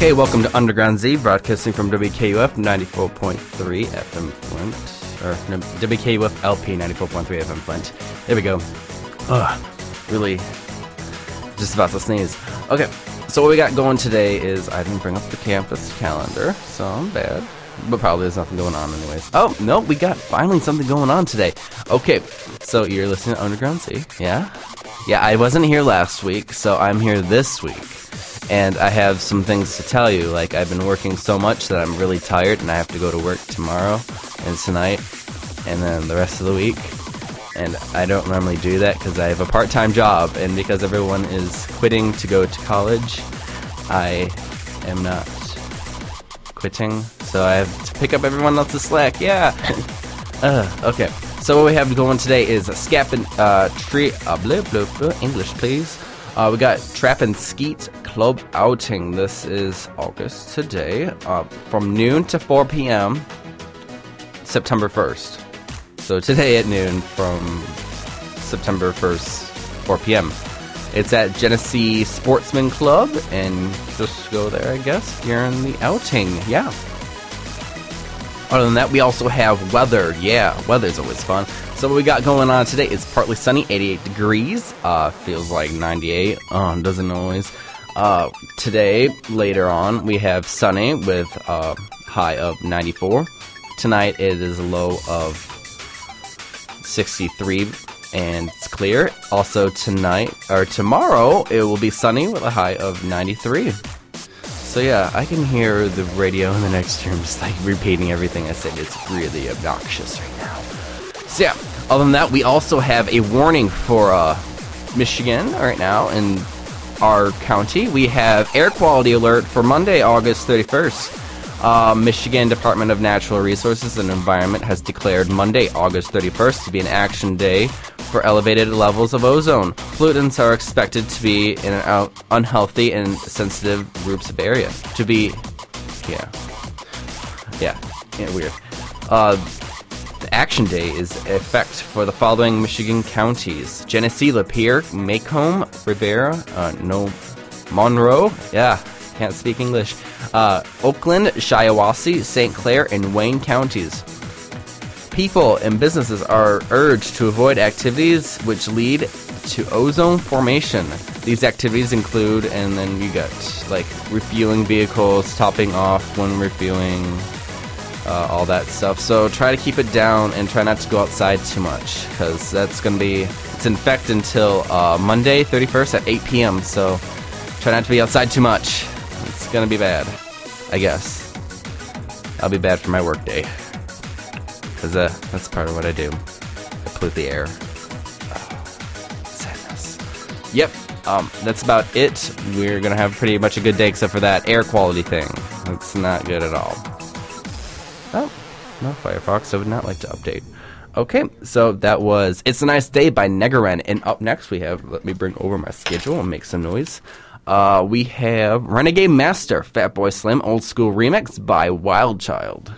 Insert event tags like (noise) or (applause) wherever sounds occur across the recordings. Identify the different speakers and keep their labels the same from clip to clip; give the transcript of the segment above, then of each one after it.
Speaker 1: Okay, welcome to Underground Z, broadcasting from WKUF 94.3 FM Flint. Or no, WKUF LP 94.3 FM Flint. There we go. Ugh, really just about to sneeze. Okay, so what we got going today is I didn't bring up the campus calendar, so I'm bad. But probably there's nothing going on anyways. Oh, no, we got finally something going on today. Okay, so you're listening to Underground Z, yeah? Yeah, I wasn't here last week, so I'm here this week and I have some things to tell you. Like I've been working so much that I'm really tired, and I have to go to work tomorrow and tonight, and then the rest of the week. And I don't normally do that because I have a part-time job, and because everyone is quitting to go to college, I am not quitting. So I have to pick up everyone else's slack. Yeah. (laughs) uh, okay. So what we have going today is a scap and uh, tree. Uh, blah, blah, blah. English, please. Uh, we got Trap and Skeet Club Outing. This is August today, uh, from noon to 4 p.m. September 1st. So today at noon from September 1st, 4 p.m. It's at Genesee Sportsman Club, and just go there, I guess, during the outing. Yeah. Other than that, we also have weather. Yeah, weather's always fun. So what we got going on today is partly sunny, 88 degrees. Uh, feels like 98. Uh, doesn't always. Uh, today, later on, we have sunny with a high of 94. Tonight, it is a low of 63 and it's clear. Also, tonight or tomorrow, it will be sunny with a high of 93. So yeah, I can hear the radio in the next room just like repeating everything I said. It's really obnoxious right now. So yeah, other than that, we also have a warning for uh, Michigan right now in our county. We have air quality alert for Monday, August 31st. Uh, Michigan Department of Natural Resources and Environment has declared Monday, August 31st, to be an action day for elevated levels of ozone. Pollutants are expected to be in an unhealthy and sensitive groups of area. To be, yeah, yeah, yeah weird. Uh, action day is effect for the following Michigan counties: Genesee, Lapeer, Macomb, Rivera, uh, no, Monroe. Yeah, can't speak English. Uh, Oakland, Shiawassee, St. Clair, and Wayne counties. People and businesses are urged to avoid activities which lead to ozone formation. These activities include, and then you got like refueling vehicles, topping off when refueling, uh, all that stuff. So try to keep it down and try not to go outside too much because that's going to be it's in effect until uh, Monday, 31st at 8 p.m. So try not to be outside too much. It's going to be bad, I guess. I'll be bad for my workday because uh, that's part of what I do. I pollute the air. Sadness. Yep. Um, that's about it. We're gonna have pretty much a good day, except for that air quality thing. It's not good at all. Oh, no, Firefox. I would not like to update. Okay, so that was It's a Nice Day by Negaren. And up next we have, let me bring over my schedule and make some noise. Uh, we have Renegade Master, Fatboy Slim, Old School Remix by Wild Child.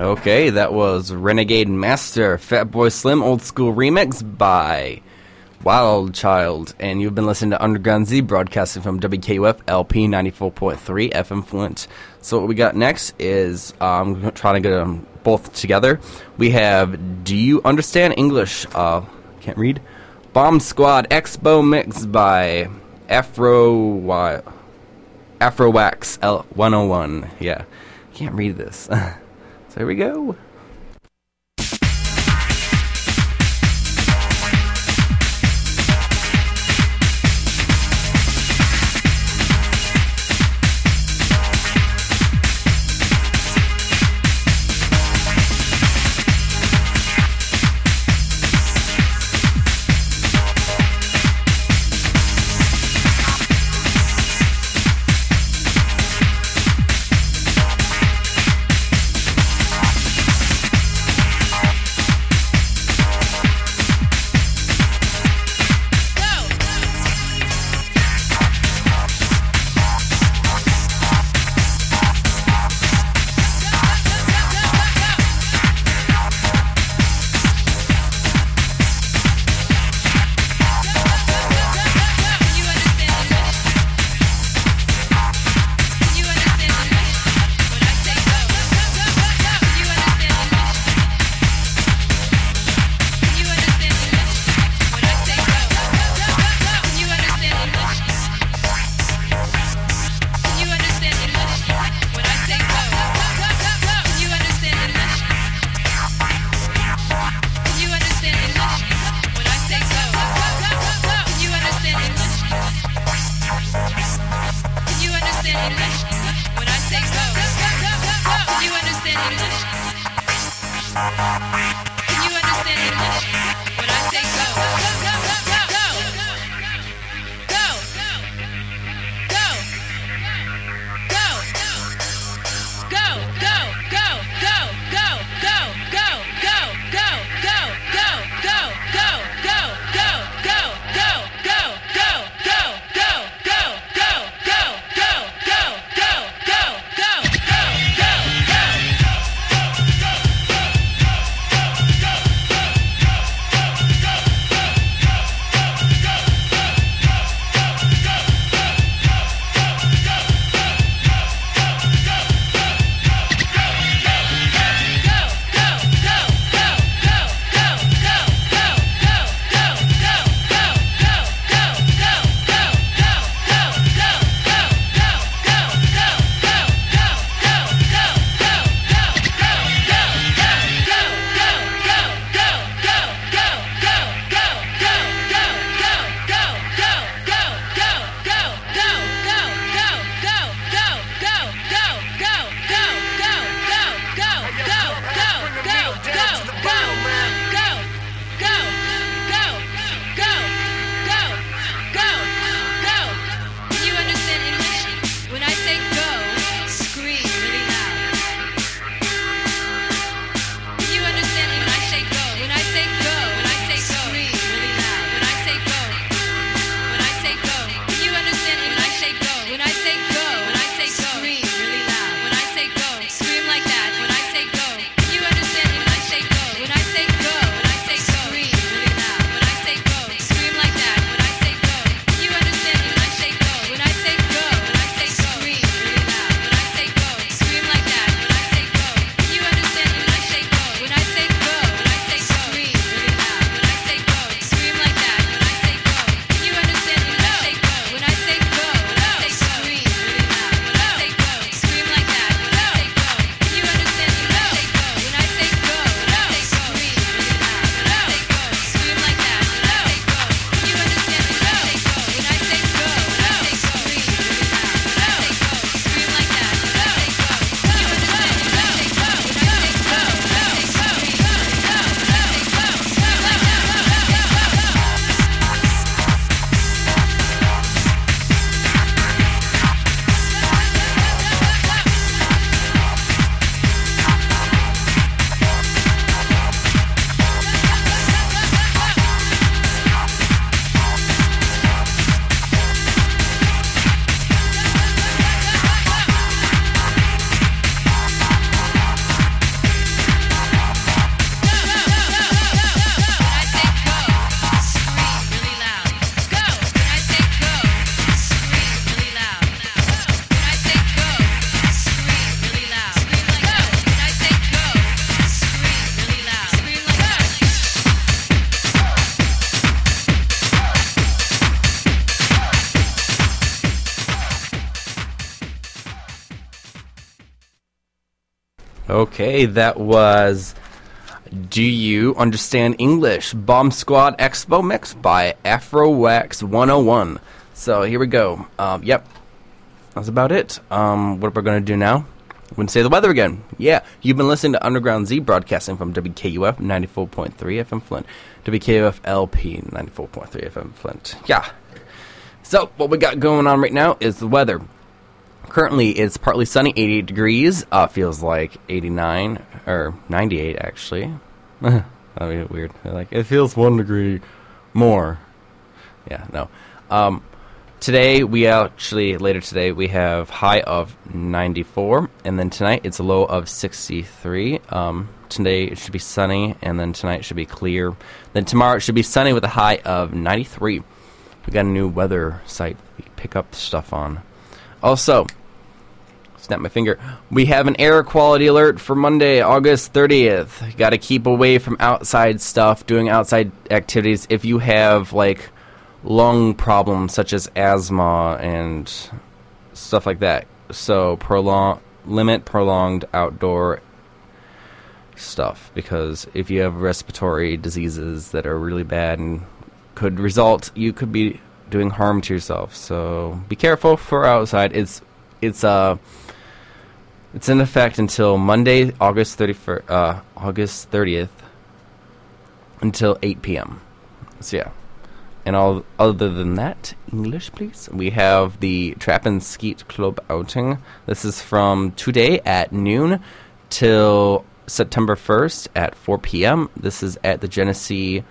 Speaker 1: Okay, that was Renegade Master Fatboy Slim Old School Remix by Wild Child. And you've been listening to Underground Z broadcasting from WKUF LP 94.3 FM Flint. So, what we got next is um, I'm trying to get them both together. We have Do You Understand English? Uh, can't read. Bomb Squad Expo Mix by Afro. Afro Wax L 101. Yeah, can't read this. (laughs) So here we go.
Speaker 2: Go!
Speaker 1: That was Do You Understand English? Bomb Squad Expo Mix by AfroWax 101. So here we go. Um, yep, that's about it. Um, what we're going to do now? To say the weather again. Yeah, you've been listening to Underground Z broadcasting from WKUF 94.3 FM Flint, WKUF LP 94.3 FM Flint. Yeah. So, what we got going on right now is the weather. Currently, it's partly sunny, 88 degrees. Uh, feels like 89 or 98 actually. (laughs) That'd be weird. Like it feels one degree more. Yeah, no. Um, today we actually later today we have high of 94, and then tonight it's a low of 63. Um, today it should be sunny, and then tonight should be clear. Then tomorrow it should be sunny with a high of 93. We got a new weather site we pick up stuff on. Also, snap my finger. We have an air quality alert for Monday, August 30th. Got to keep away from outside stuff, doing outside activities. If you have like lung problems such as asthma and stuff like that, so prolong limit prolonged outdoor stuff because if you have respiratory diseases that are really bad and could result you could be doing harm to yourself so be careful for outside it's it's uh it's in effect until Monday, August 31st, uh, August 30th, until 8 p.m. So yeah. And all other than that, English, please. We have the Trap and Skeet Club outing. This is from today at noon till September 1st at 4 p.m. This is at the Genesee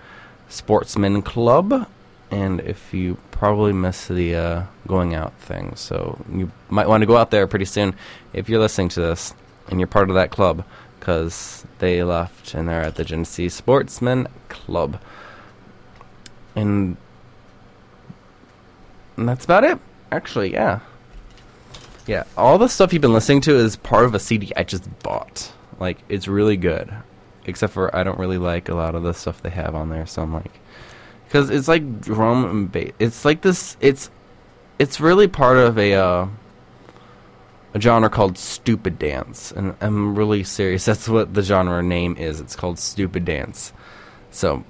Speaker 1: Sportsman Club. And if you probably missed the uh, going out thing, so you might want to go out there pretty soon if you're listening to this and you're part of that club because they left and they're at the Genesee Sportsman Club. And, and that's about it. Actually, yeah. Yeah, all the stuff you've been listening to is part of a CD I just bought. Like, it's really good. Except for I don't really like a lot of the stuff they have on there, so I'm like. Because it's like drum and bass. It's like this. It's. It's really part of a. Uh, a genre called stupid dance and i'm really serious (laughs) that's what the genre name is it's called stupid dance so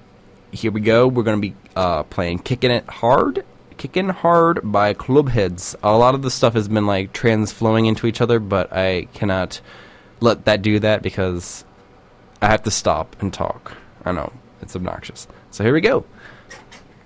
Speaker 1: here we go we're going to be uh, playing kicking it hard kicking hard by clubheads a lot of the stuff has been like transflowing into each other but i cannot let that do that because i have to stop and talk i know it's obnoxious so here we go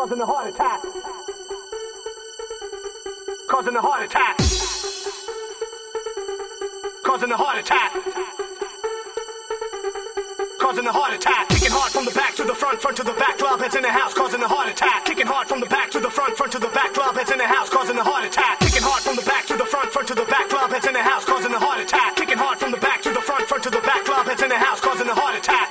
Speaker 2: Causing a heart attack. Causing a heart attack. Causing a heart attack. causing a heart attack. Kicking hard from the back to the front, front to the back. Club heads in the house, causing a heart attack. Kicking hard from the back to the front, front to the back. Club heads in the house, causing a heart attack. Kicking hard from the back to the front, front to the back. Club heads in the house, causing a heart attack. Kicking hard from the back to the front, front to the back. Club heads in the house, causing a heart attack.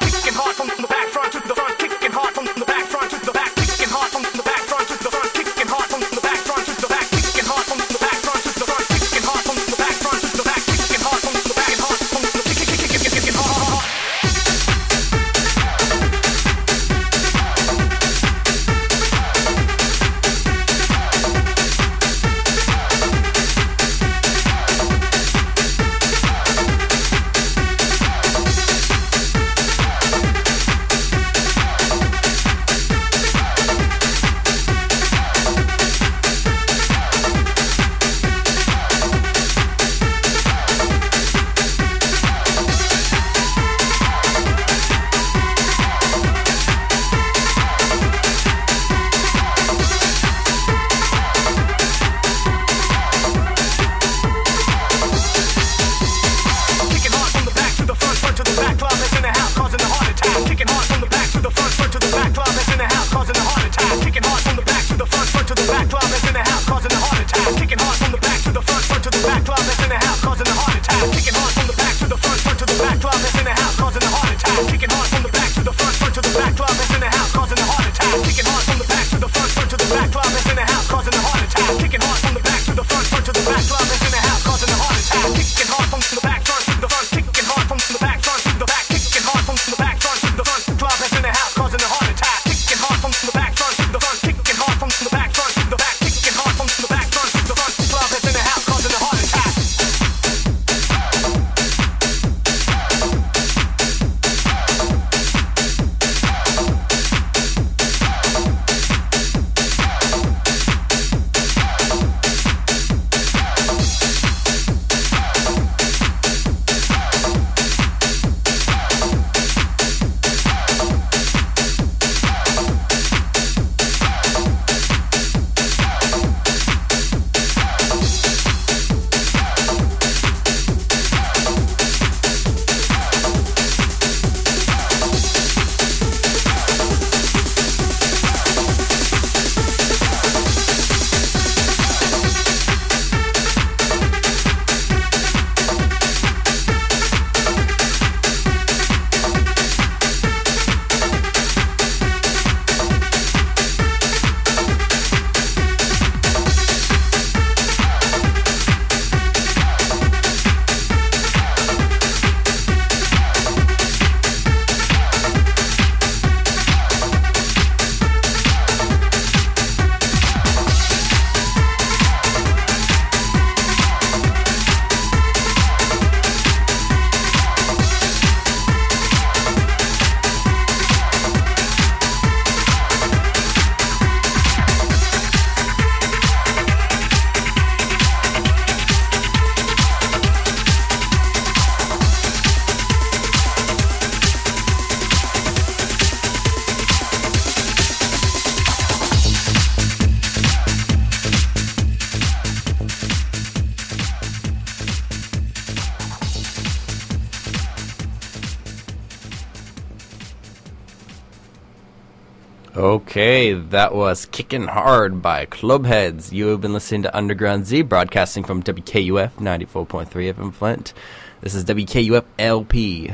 Speaker 1: Okay, that was Kickin' Hard by Clubheads. You have been listening to Underground Z, broadcasting from WKUF 94.3 FM Flint. This is WKUF LP.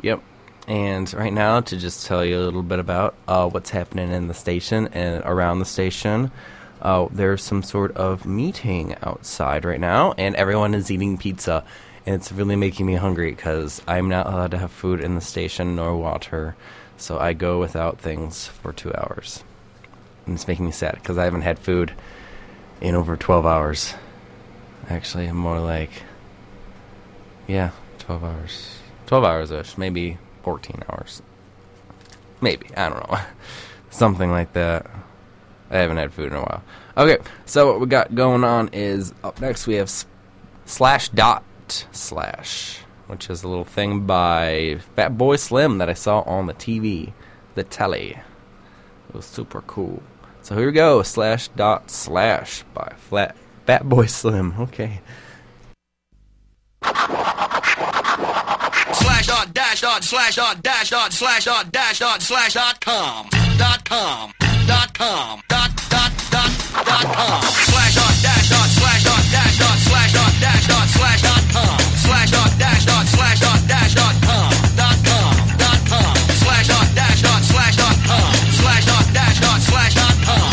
Speaker 1: Yep. And right now, to just tell you a little bit about uh, what's happening in the station and around the station, uh, there's some sort of meeting outside right now, and everyone is eating pizza. And it's really making me hungry because I'm not allowed to have food in the station nor water. So I go without things for two hours. And it's making me sad because I haven't had food in over 12 hours. Actually, more like, yeah, 12 hours. 12 hours ish, maybe 14 hours. Maybe, I don't know. (laughs) Something like that. I haven't had food in a while. Okay, so what we got going on is up next we have Slash Dot Slash, which is a little thing by Fatboy Slim that I saw on the TV, the telly. It was super cool. So here we go, slash dot slash by Flat Fatboy Slim. Okay.
Speaker 3: Slash dot dash dot slash dot dash dot slash dot dash dot slash dot com dot com dot com dot dot dot dot com slash dot dash dot slash dot dash dot slash dot dash dot slash dot com slash dot dash dot Slash dot com dot com dot com slash dot dash dot slash dot com slash dot dash dot slash dot com.